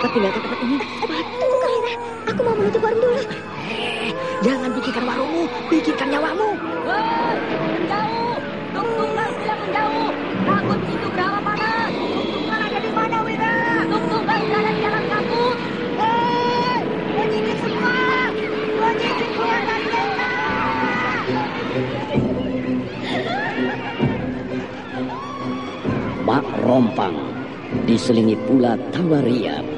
Sudah, cepat tinggalkan tempat ini. Cepat. Tunggu, Aku mau menutup warung dulu. Eh, jangan pikirkan warungmu, pikirkan nyawamu. Woi, menjauh! Tunggal bilang menjauh! Takut itu berapa panas! Tuk tunggal ada di mana, Wira? Tuk tunggal berada di dalam kabut! Hei! Penyidik semua! Penyidik keluar dari desa! Mak Rompang diselingi pula tawa ria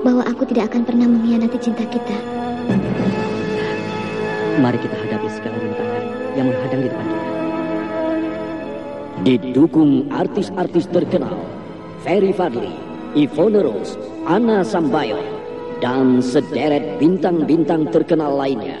bahwa aku tidak akan pernah mengkhianati cinta kita. Mari kita hadapi segala rintangan yang menghadang di depan kita. Didukung artis-artis terkenal Ferry Fadli, Ivone Rose, Anna Sambayon, dan sederet bintang-bintang terkenal lainnya.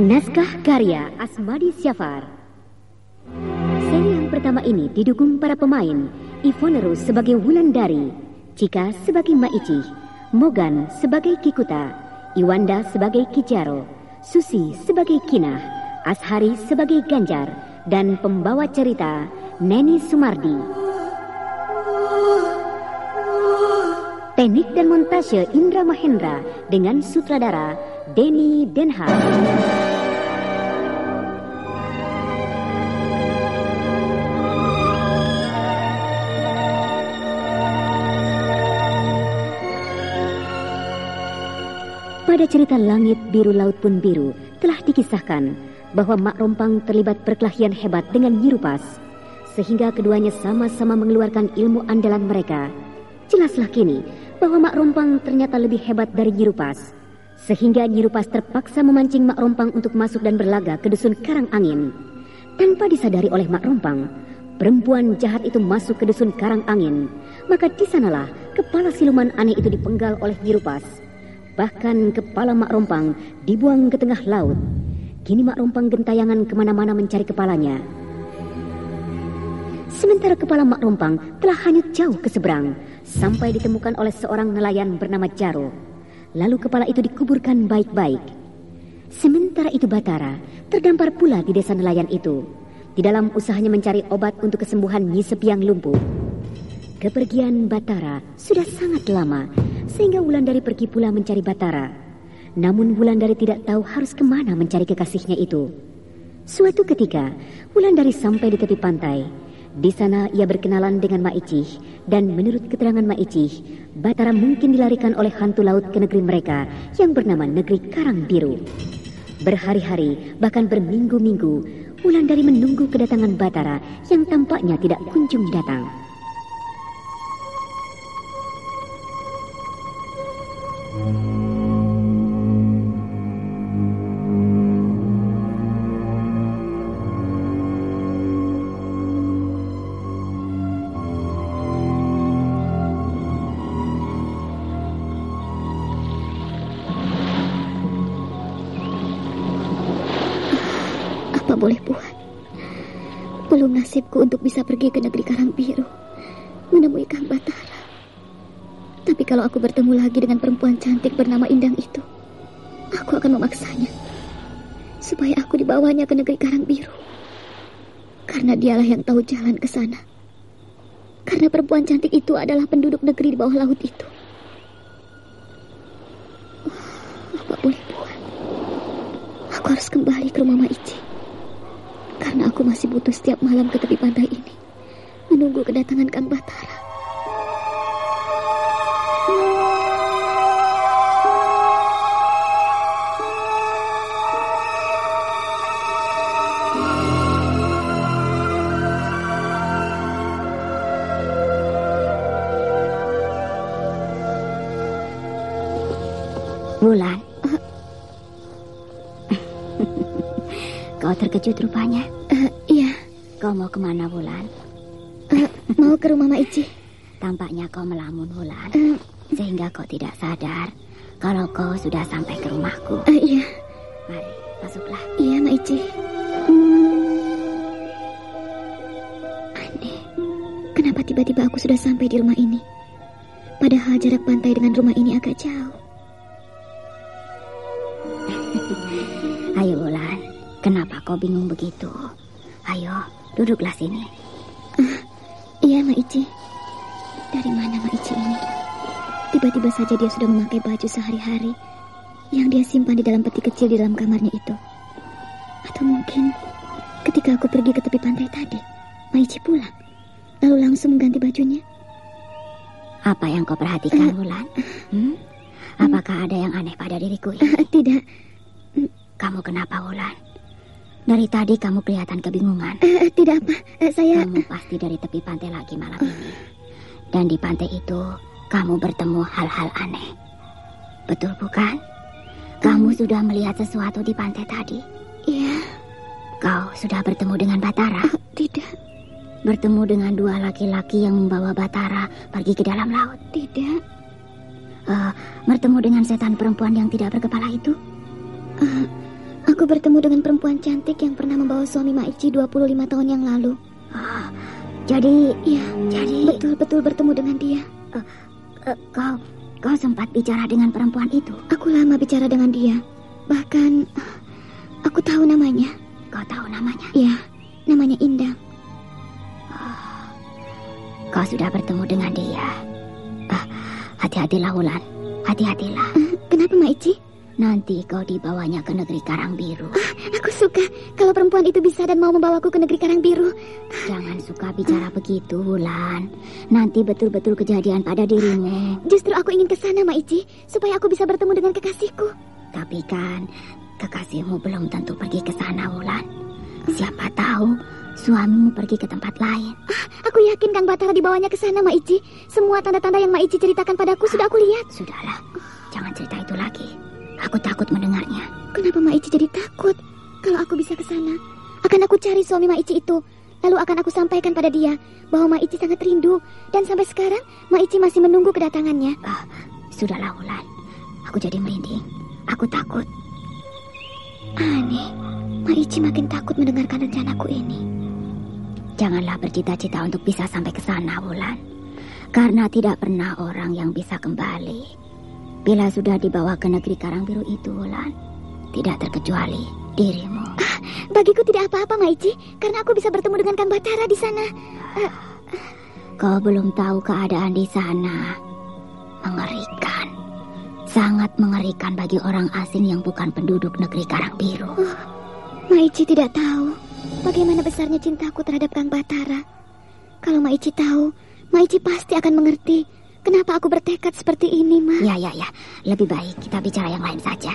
Naskah karya Asmadi Syafar. Seri yang pertama ini didukung para pemain Ivone Rose sebagai Wulandari, Cika sebagai Maici, Mogan sebagai Kikuta, Iwanda sebagai Kijaro, Susi sebagai Kinah, Ashari sebagai Ganjar, dan pembawa cerita Neni Sumardi. Teknik dan montase Indra Mahendra dengan sutradara Denny Denhar. Pada pada cerita langit biru laut pun biru telah dikisahkan bahwa Mak Rompang terlibat perkelahian hebat dengan Nyirupas sehingga keduanya sama-sama mengeluarkan ilmu andalan mereka. Jelaslah kini bahwa Mak Rompang ternyata lebih hebat dari Nyirupas sehingga Nyirupas terpaksa memancing Mak Rompang untuk masuk dan berlaga ke dusun Karang Angin. Tanpa disadari oleh Mak Rompang, perempuan jahat itu masuk ke dusun Karang Angin. Maka di sanalah kepala siluman aneh itu dipenggal oleh Nyirupas. Bahkan kepala Mak Rompang dibuang ke tengah laut. Kini Mak Rompang gentayangan ke mana-mana mencari kepalanya. Sementara kepala Mak Rompang telah hanyut jauh ke seberang, sampai ditemukan oleh seorang nelayan bernama Jaro. Lalu kepala itu dikuburkan baik-baik. Sementara itu Batara terdampar pula di desa nelayan itu, di dalam usahanya mencari obat untuk kesembuhan Nyi Sepiang lumpuh. Kepergian Batara sudah sangat lama, sehingga Wulandari pergi pula mencari Batara. Namun Wulandari tidak tahu harus ke mana mencari kekasihnya itu. Suatu ketika, Wulandari sampai di tepi pantai. Di sana ia berkenalan dengan Maicih dan menurut keterangan Maicih, Batara mungkin dilarikan oleh hantu laut ke negeri mereka yang bernama Negeri Karang Biru. Berhari-hari, bahkan berminggu-minggu, Wulandari menunggu kedatangan Batara yang tampaknya tidak kunjung datang. Nasibku untuk bisa pergi ke negeri Karang Biru, menemui Kang Batara. Tapi kalau aku bertemu lagi dengan perempuan cantik bernama Indang itu, aku akan memaksanya supaya aku dibawanya ke negeri Karang Biru. Karena dialah yang tahu jalan ke sana. Karena perempuan cantik itu adalah penduduk negeri di bawah laut itu. Apa boleh buat? Aku harus kembali ke rumah Maici. Karena aku masih butuh setiap malam ke tepi pantai ini. Menunggu kedatangan Kang Batara. Terkejut rupanya. Eh, iya, Kau mau ke mana, Wulan? eh, mau ke rumah Maici. Tampaknya kau melamun, Wulan. Eh, Sehingga kau tidak sadar kalau kau sudah sampai ke rumahku. eh, iya, Mari, masuklah. iya Maici. Aneh, kenapa tiba-tiba aku sudah sampai di rumah ini? Padahal jarak pantai dengan rumah ini agak jauh. Kenapa kau bingung begitu? Ayo, duduklah sini. Iya, Maici. Dari mana Maici ini? Tiba-tiba saja dia sudah memakai baju sehari-hari yang dia simpan di dalam peti kecil di dalam kamarnya itu. Atau mungkin ketika aku pergi ke tepi pantai tadi, Maici pulang, lalu langsung mengganti bajunya. Apa yang kau perhatikan, Wulan? Hmm? Apakah ada yang aneh pada diriku ini? Eh, tidak, Kamu kenapa, Wulan? Dari tadi kamu kelihatan kebingungan. eh, tidak apa. Eh, saya Kamu pasti dari tepi pantai lagi malam ini. Dan di pantai itu, kamu bertemu hal-hal aneh. Betul bukan? Kamu sudah melihat sesuatu di pantai tadi. Iya, Kau sudah bertemu dengan Batara. tidak, Bertemu dengan dua laki-laki yang membawa Batara pergi ke dalam laut. tidak. Eh, bertemu dengan setan perempuan yang tidak berkepala itu. Aku bertemu dengan perempuan cantik yang pernah membawa suami Maici 25 tahun yang lalu. Ah, jadi, Iya, jadi betul-betul bertemu dengan dia. eh, kau kau sempat bicara dengan perempuan itu. Aku lama bicara dengan dia. Bahkan aku tahu namanya. Kau tahu namanya? Ya, namanya Indang. Kau sudah bertemu dengan dia. Ah, hati-hatilah Wulan. Hati-hatilah. Eh, Kenapa Maici? Nanti kau dibawanya ke negeri Karang Biru. Aku suka kalau perempuan itu bisa dan mau membawaku ke negeri Karang Biru. Jangan suka bicara begitu, Wulan. Nanti betul-betul kejadian pada dirimu. Justru aku ingin ke sana, Maici, supaya aku bisa bertemu dengan kekasihku. Tapi kan kekasihmu belum tentu pergi ke sana, Wulan. Siapa tahu suamimu pergi ke tempat lain. Ah, aku yakin Kang Batara dibawanya ke sana, Maici. Semua tanda-tanda yang Maici ceritakan padaku sudah aku lihat. Sudahlah, jangan cerita itu lagi. Aku takut mendengarnya. Kenapa Maici jadi takut? Kalau aku bisa ke sana, akan aku cari suami Maici itu. Lalu akan aku sampaikan pada dia bahwa Maici sangat rindu. Dan sampai sekarang, Maici masih menunggu kedatangannya. Ah, sudahlah, Wulan. Aku jadi merinding. Aku takut. Aneh, Maici makin takut mendengarkan rencanaku ini. Janganlah bercita-cita untuk bisa sampai ke sana, Wulan. Karena tidak pernah orang yang bisa kembali. Bila sudah dibawa ke negeri Karangbiru itu, Wulan, tidak terkecuali dirimu. Ah, bagiku tidak apa-apa, Maici, karena aku bisa bertemu dengan Kang Batara di sana. Uh, Kau belum tahu keadaan di sana. Mengerikan. Sangat mengerikan bagi orang asing yang bukan penduduk negeri Karangbiru. Oh, Maici tidak tahu bagaimana besarnya cintaku terhadap Kang Batara. Kalau Maici tahu, Maici pasti akan mengerti kenapa aku bertekad seperti ini, Ma. Ya, ya, ya. Lebih baik kita bicara yang lain saja.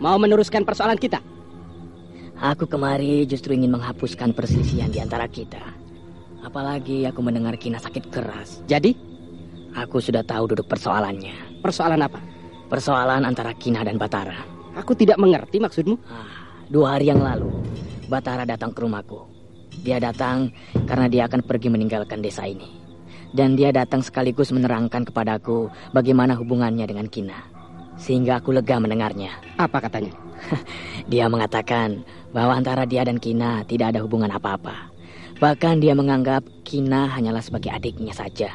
Mau meneruskan persoalan kita? Aku kemari justru ingin menghapuskan perselisihan di antara kita. Apalagi aku mendengar Kina sakit keras. Jadi? Aku sudah tahu duduk persoalannya. Persoalan apa? Persoalan antara Kina dan Batara. Aku tidak mengerti maksudmu. Ah, dua hari yang lalu, Batara datang ke rumahku. Dia datang karena dia akan pergi meninggalkan desa ini. Dan dia datang sekaligus menerangkan kepadaku bagaimana hubungannya dengan Kina sehingga aku lega mendengarnya. Apa katanya? dia mengatakan bahwa antara dia dan Kina tidak ada hubungan apa-apa. Bahkan dia menganggap Kina hanyalah sebagai adiknya saja.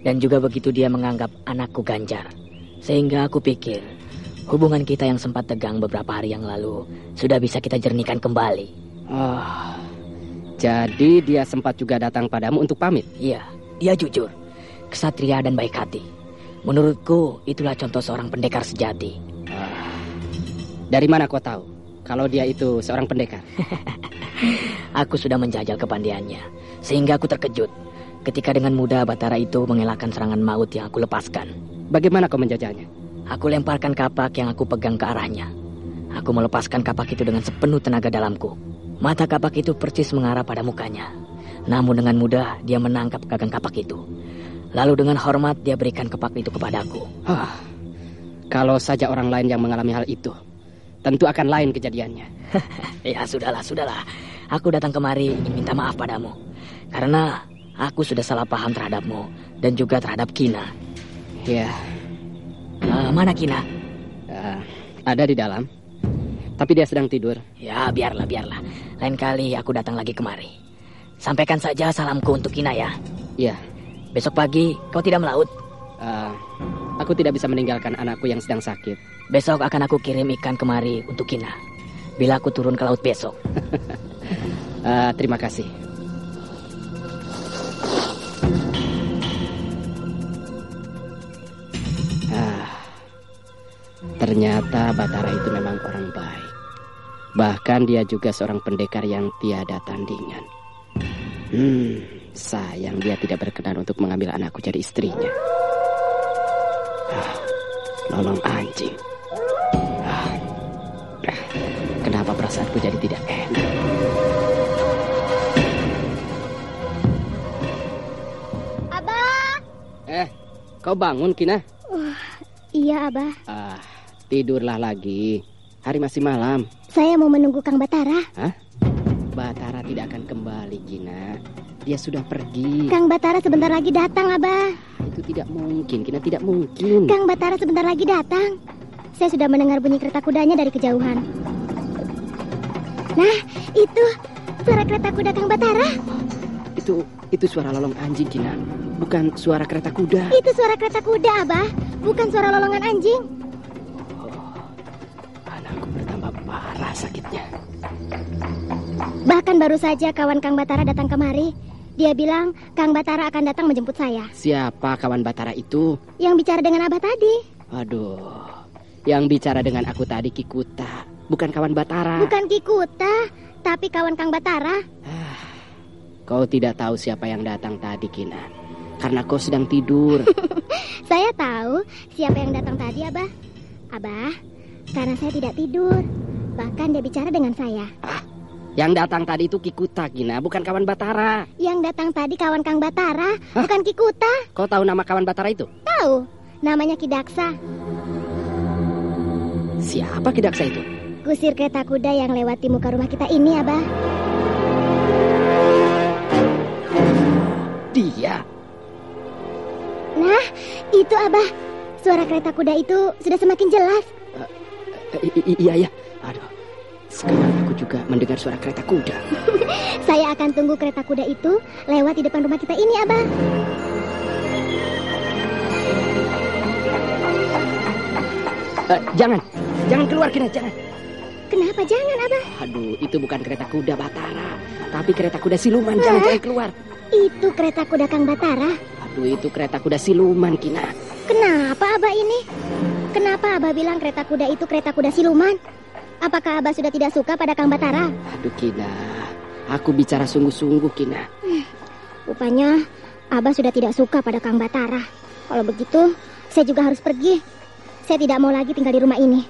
Dan juga begitu dia menganggap anakku Ganjar. Sehingga aku pikir hubungan kita yang sempat tegang beberapa hari yang lalu sudah bisa kita jernihkan kembali. Oh, jadi dia sempat juga datang padamu untuk pamit? Iya, dia jujur, kesatria dan baik hati. Menurutku itulah contoh seorang pendekar sejati. Dari mana kau tahu kalau dia itu seorang pendekar? aku sudah menjajal kepandiannya, sehingga aku terkejut ketika dengan mudah Batara itu mengelakkan serangan maut yang aku lepaskan. Bagaimana kau menjajalnya? Aku lemparkan kapak yang aku pegang ke arahnya. Aku melepaskan kapak itu dengan sepenuh tenaga dalamku. Mata kapak itu persis mengarah pada mukanya. Namun dengan mudah dia menangkap gagang kapak itu. Lalu dengan hormat dia berikan kepak itu kepadaku. Ah, kalau saja orang lain yang mengalami hal itu, tentu akan lain kejadiannya. ya sudahlah, sudahlah. Aku datang kemari ingin minta maaf padamu. Karena aku sudah salah paham terhadapmu dan juga terhadap Kina. Ya. Uh, mana Kina? Uh, ada di dalam. Tapi dia sedang tidur. Ya, biarlah, biarlah. Lain kali aku datang lagi kemari. Sampaikan saja salamku untuk Kina ya. Iya. Besok pagi kau tidak melaut? Uh, aku tidak bisa meninggalkan anakku yang sedang sakit. Besok akan aku kirim ikan kemari untuk Kina. Bila aku turun ke laut besok. uh, terima kasih. Ah, ternyata Batara itu memang orang baik. Bahkan dia juga seorang pendekar yang tiada tandingan. Hmm, Sayang dia tidak berkenan untuk mengambil anakku jadi istrinya. Ah, lolong anjing. Ah, ah, kenapa perasaanku jadi tidak enak? Abah! Eh, kau bangun, Kina? Iya, Abah. Ah, tidurlah lagi. Hari masih malam. Saya mau menunggu Kang Batara. Batara tidak akan kembali, Kina. Dia sudah pergi. Kang Batara sebentar lagi datang, Abah. Itu tidak mungkin, Kina tidak mungkin. Kang Batara sebentar lagi datang. Saya sudah mendengar bunyi kereta kudanya dari kejauhan. Nah, itu suara kereta kuda Kang Batara. Itu itu suara lolong anjing, Kina. Bukan suara kereta kuda. Itu suara kereta kuda, Abah. Bukan suara lolongan anjing. Anakku bertambah parah sakitnya. Bahkan baru saja kawan Kang Batara datang kemari. Dia bilang Kang Batara akan datang menjemput saya. Siapa kawan Batara itu? Yang bicara dengan Abah tadi. Aduh, yang bicara dengan aku tadi Kikuta, bukan kawan Batara. Bukan Kikuta, tapi kawan Kang Batara. Kau tidak tahu siapa yang datang tadi, Kina. Karena kau sedang tidur. Saya tahu siapa yang datang tadi, Abah. Abah, karena saya tidak tidur. Bahkan dia bicara dengan saya. Yang datang tadi itu Kikuta, Kina, bukan kawan Batara. Yang datang tadi kawan Kang Batara, bukan Kikuta. Kau tahu nama kawan Batara itu? Tahu, namanya Kidaksa. Siapa Kidaksa itu? Kusir kereta kuda yang lewati muka rumah kita ini, Abah. Dia. Nah, itu Abah. Suara kereta kuda itu sudah semakin jelas. I- iya, iya. Sekarang aku juga mendengar suara kereta kuda. Saya akan tunggu kereta kuda itu lewat di depan rumah kita ini, Abah. Eh, jangan, jangan keluar, Kina, jangan. Kenapa jangan, Abah? Aduh, itu bukan kereta kuda Batara, tapi kereta kuda siluman. Jangan, jangan keluar. Itu kereta kuda Kang Batara. Aduh, itu kereta kuda siluman, Kina. Kenapa Abah ini? Kenapa Abah bilang kereta kuda itu kereta kuda siluman? Apakah Abah sudah tidak suka pada Kang Batara? Aduh, Kina. Aku bicara sungguh-sungguh, Kina. Rupanya Abah sudah tidak suka pada Kang Batara. Kalau begitu, saya juga harus pergi. Saya tidak mau lagi tinggal di rumah ini.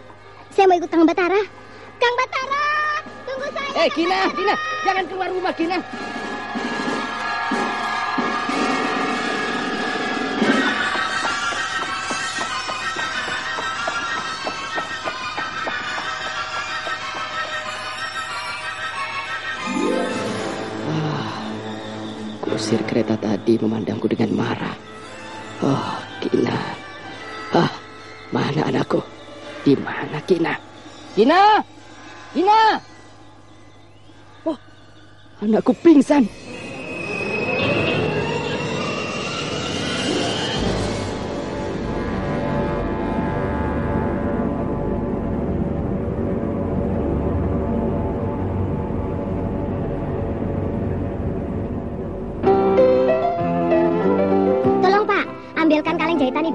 Saya mau ikut Kang Batara. Kang Batara, tunggu saya. Eh, Kina, Kina, jangan keluar rumah, Kina. Kusir kereta tadi memandangku dengan marah. Oh, Kina. Ah, mana anakku? Di mana Kina? Kina! Kina! Oh, anakku pingsan.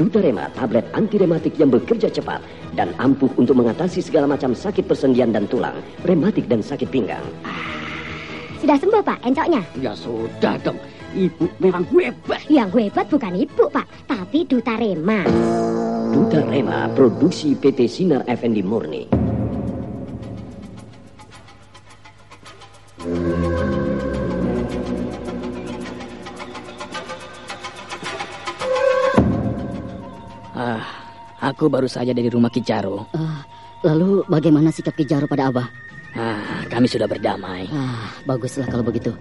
Dutarema, tablet anti rematik yang bekerja cepat dan ampuh untuk mengatasi segala macam sakit persendian dan tulang, rematik dan sakit pinggang. Sudah sembuh Pak encoknya? Ya sudah dong. Ibu memang hebat. Yang hebat bukan ibu Pak, tapi Dutarema. Dutarema, produksi PT Sinar Effendi Murni. Aku baru saja dari rumah Kijaro. Lalu bagaimana sikap Kijaro pada Abah? Ah, kami sudah berdamai. Ah, baguslah kalau begitu.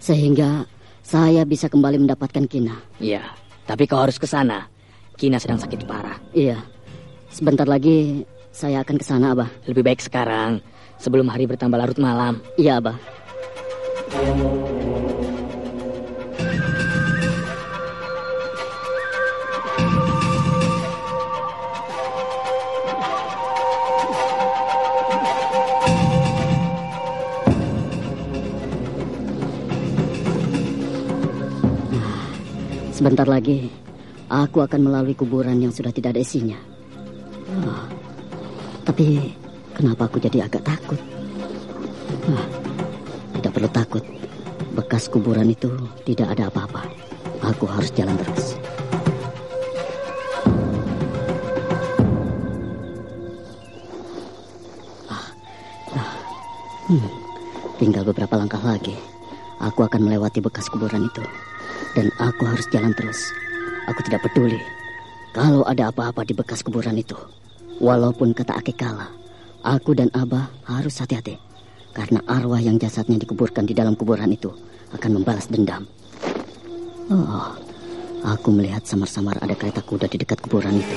Sehingga saya bisa kembali mendapatkan Kina. Iya, tapi kau harus ke sana. Kina sedang sakit parah. Iya. Sebentar lagi saya akan ke sana, Abah. Lebih baik sekarang, sebelum hari bertambah larut malam. Iya, Abah. Sebentar lagi, aku akan melalui kuburan yang sudah tidak ada isinya. Ah, tapi kenapa aku jadi agak takut? Ah, tidak perlu takut. Bekas kuburan itu tidak ada apa-apa. Aku harus jalan terus. Ah, hmm, tinggal beberapa langkah lagi. Aku akan melewati bekas kuburan itu. Dan aku harus jalan terus. Aku tidak peduli kalau ada apa-apa di bekas kuburan itu. Walaupun kata Ake kalah, aku dan Abah harus hati-hati. Karena arwah yang jasadnya dikuburkan di dalam kuburan itu akan membalas dendam. Oh, aku melihat samar-samar ada kereta kuda di dekat kuburan itu.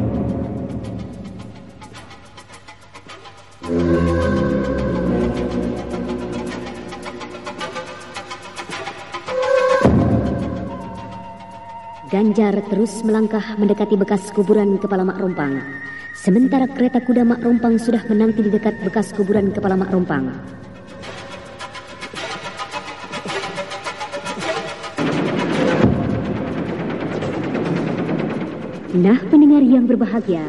Ganjar terus melangkah mendekati bekas kuburan kepala Mak Rompang. Sementara kereta kuda Mak Rompang sudah menanti di dekat bekas kuburan kepala Mak Rompang. Nah pendengar yang berbahagia,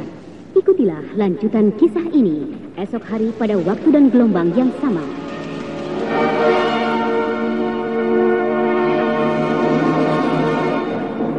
ikutilah lanjutan kisah ini esok hari pada waktu dan gelombang yang sama.